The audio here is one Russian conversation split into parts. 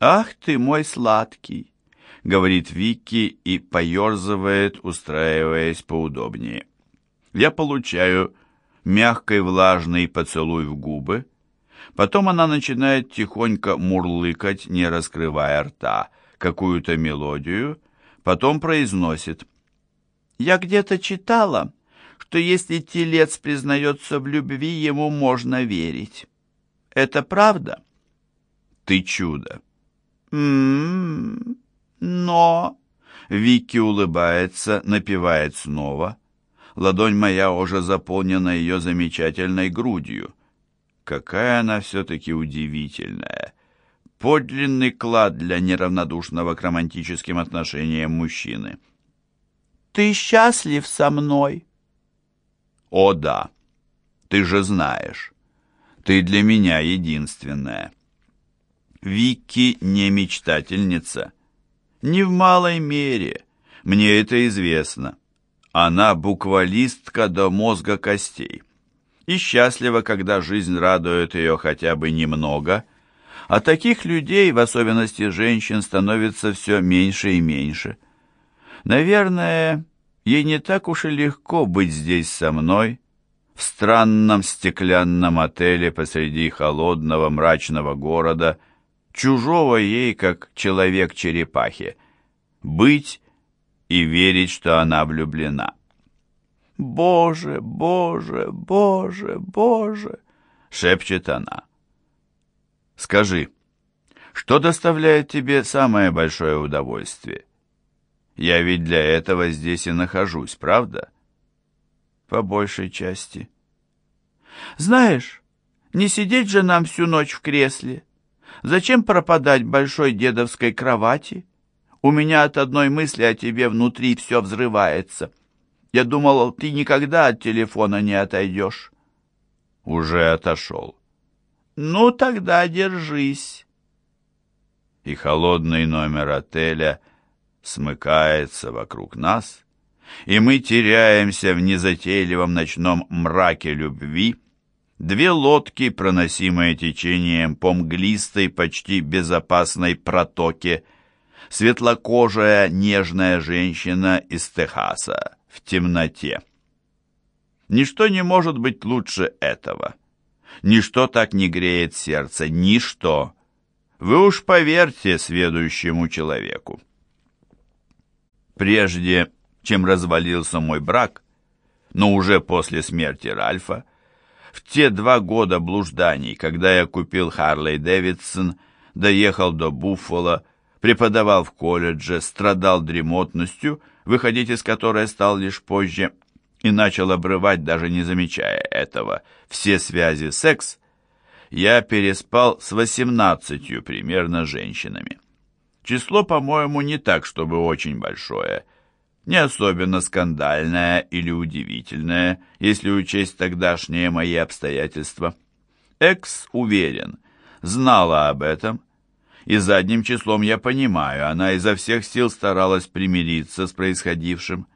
«Ах ты мой сладкий!» — говорит Вики и поерзывает, устраиваясь поудобнее. Я получаю мягкий влажный поцелуй в губы, потом она начинает тихонько мурлыкать, не раскрывая рта, какую-то мелодию, потом произносит «Я где-то читала, что если телец признается в любви, ему можно верить. Это правда?» «Ты чудо!» «М-м-м, но...» Вики улыбается, напевает снова. Ладонь моя уже заполнена ее замечательной грудью. Какая она все-таки удивительная! Подлинный клад для неравнодушного к романтическим отношениям мужчины. «Ты счастлив со мной?» «О да! Ты же знаешь, ты для меня единственная». Вики не мечтательница. Не в малой мере. Мне это известно. Она буквалистка до мозга костей. И счастлива, когда жизнь радует ее хотя бы немного. А таких людей, в особенности женщин, становится все меньше и меньше. Наверное, ей не так уж и легко быть здесь со мной, в странном стеклянном отеле посреди холодного мрачного города, чужого ей, как человек черепахе, быть и верить, что она влюблена. «Боже, Боже, Боже, Боже!» — шепчет она. «Скажи, что доставляет тебе самое большое удовольствие? Я ведь для этого здесь и нахожусь, правда?» «По большей части». «Знаешь, не сидеть же нам всю ночь в кресле. Зачем пропадать большой дедовской кровати? У меня от одной мысли о тебе внутри все взрывается. Я думал, ты никогда от телефона не отойдешь. Уже отошел. Ну, тогда держись. И холодный номер отеля смыкается вокруг нас, и мы теряемся в незатейливом ночном мраке любви, Две лодки, проносимые течением по мглистой, почти безопасной протоке, светлокожая нежная женщина из Техаса в темноте. Ничто не может быть лучше этого. Ничто так не греет сердце, ничто. Вы уж поверьте сведущему человеку. Прежде, чем развалился мой брак, но уже после смерти Ральфа, в те два года блужданий, когда я купил Харлей Дэвидсон, доехал до Буффало, преподавал в колледже, страдал дремотностью, выходить из которой стал лишь позже, и начал обрывать, даже не замечая этого, все связи секс, я переспал с восемнадцатью примерно женщинами. Число, по-моему, не так, чтобы очень большое – не особенно скандальная или удивительная, если учесть тогдашние мои обстоятельства. Экс уверен, знала об этом, и задним числом я понимаю, она изо всех сил старалась примириться с происходившим,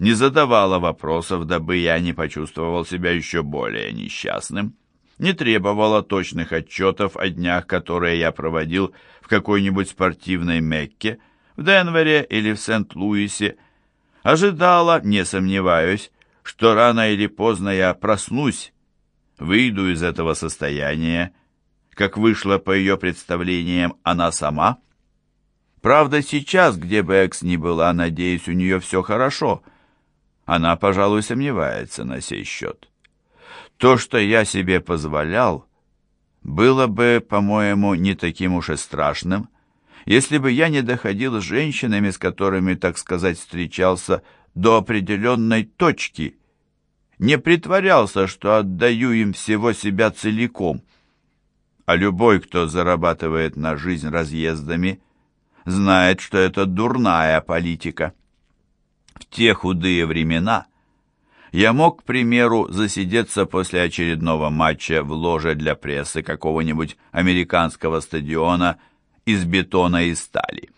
не задавала вопросов, дабы я не почувствовал себя еще более несчастным, не требовала точных отчетов о днях, которые я проводил в какой-нибудь спортивной Мекке, в Денвере или в Сент-Луисе, Ожидала, не сомневаюсь, что рано или поздно я проснусь, выйду из этого состояния, как вышла по ее представлениям она сама. Правда, сейчас, где бы Экс ни была, надеюсь, у нее все хорошо. Она, пожалуй, сомневается на сей счет. То, что я себе позволял, было бы, по-моему, не таким уж и страшным, если бы я не доходил с женщинами, с которыми, так сказать, встречался до определенной точки, не притворялся, что отдаю им всего себя целиком. А любой, кто зарабатывает на жизнь разъездами, знает, что это дурная политика. В те худые времена я мог, к примеру, засидеться после очередного матча в ложе для прессы какого-нибудь американского стадиона – из бетона и стали.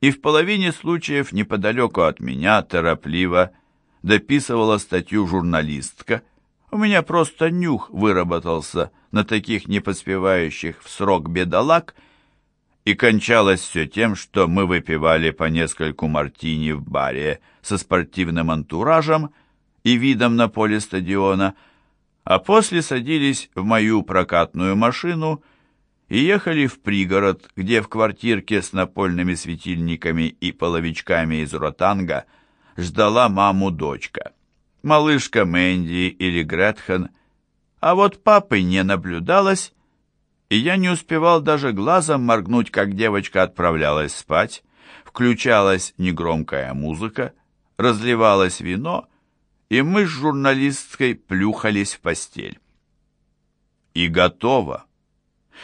И в половине случаев неподалеку от меня торопливо дописывала статью журналистка. У меня просто нюх выработался на таких непоспевающих в срок бедолаг, и кончалось все тем, что мы выпивали по нескольку мартини в баре со спортивным антуражем и видом на поле стадиона, а после садились в мою прокатную машину и ехали в пригород, где в квартирке с напольными светильниками и половичками из ротанга ждала маму дочка, малышка Мэнди или Гретхен, а вот папы не наблюдалось, и я не успевал даже глазом моргнуть, как девочка отправлялась спать, включалась негромкая музыка, разливалось вино, и мы с журналисткой плюхались в постель. И готово.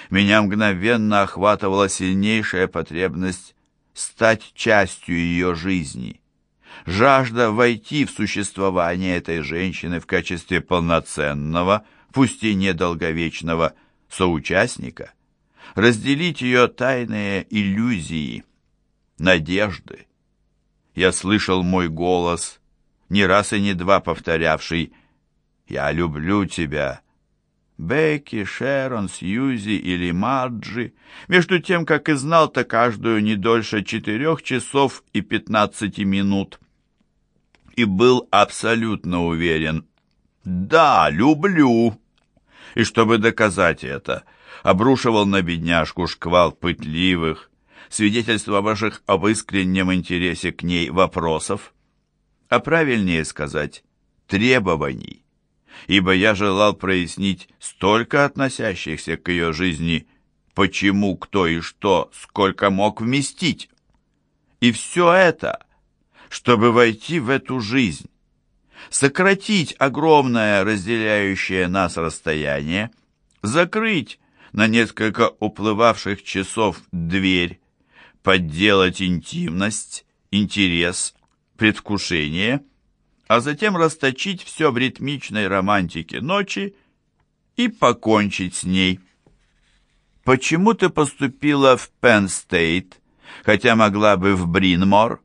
Меня мгновенно охватывала сильнейшая потребность стать частью ее жизни. Жажда войти в существование этой женщины в качестве полноценного, пусть и недолговечного, соучастника, разделить ее тайные иллюзии, надежды. Я слышал мой голос, не раз и не два повторявший «Я люблю тебя», Бекки, Шерон, Сьюзи или Марджи, между тем, как и знал-то каждую не дольше четырех часов и пятнадцати минут. И был абсолютно уверен, «Да, люблю!» И чтобы доказать это, обрушивал на бедняжку шквал пытливых, свидетельствовавших об искреннем интересе к ней вопросов, а правильнее сказать, требований ибо я желал прояснить столько относящихся к ее жизни, почему, кто и что, сколько мог вместить. И все это, чтобы войти в эту жизнь, сократить огромное разделяющее нас расстояние, закрыть на несколько уплывавших часов дверь, подделать интимность, интерес, предвкушение – а затем расточить все в ритмичной романтике ночи и покончить с ней. «Почему ты поступила в Пенн-Стейт, хотя могла бы в Бринмор?»